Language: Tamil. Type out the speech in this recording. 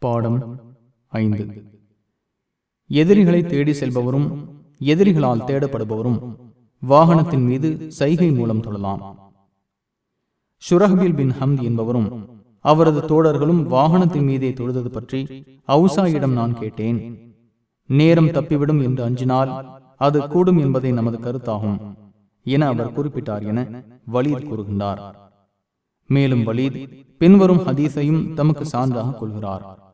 பாடம் ஐந்து. எதிரிகளை தேடி செல்பவரும் எதிரிகளால் தேடப்படுபவரும் வாகனத்தின் மீது சைகை மூலம் தொழலாம். ஷுரஹ்பில் பின் ஹம்த் என்பவரும் அவரது தோழர்களும் வாகனத்தின் மீதே தொழுதது பற்றி அவுசாயிடம் நான் கேட்டேன். நேரம் தப்பிவிடும் என்று அஞ்சினால் அது கூடும் என்பதே நமது கருத்தாகும் என அவர் குறிப்பிட்டார் என வலீத் கூறுகின்றார். மேலும் வலீத் பின்வரும் ஹதீஸையும் தமக்கு சான்றாக கொள்கிறார்.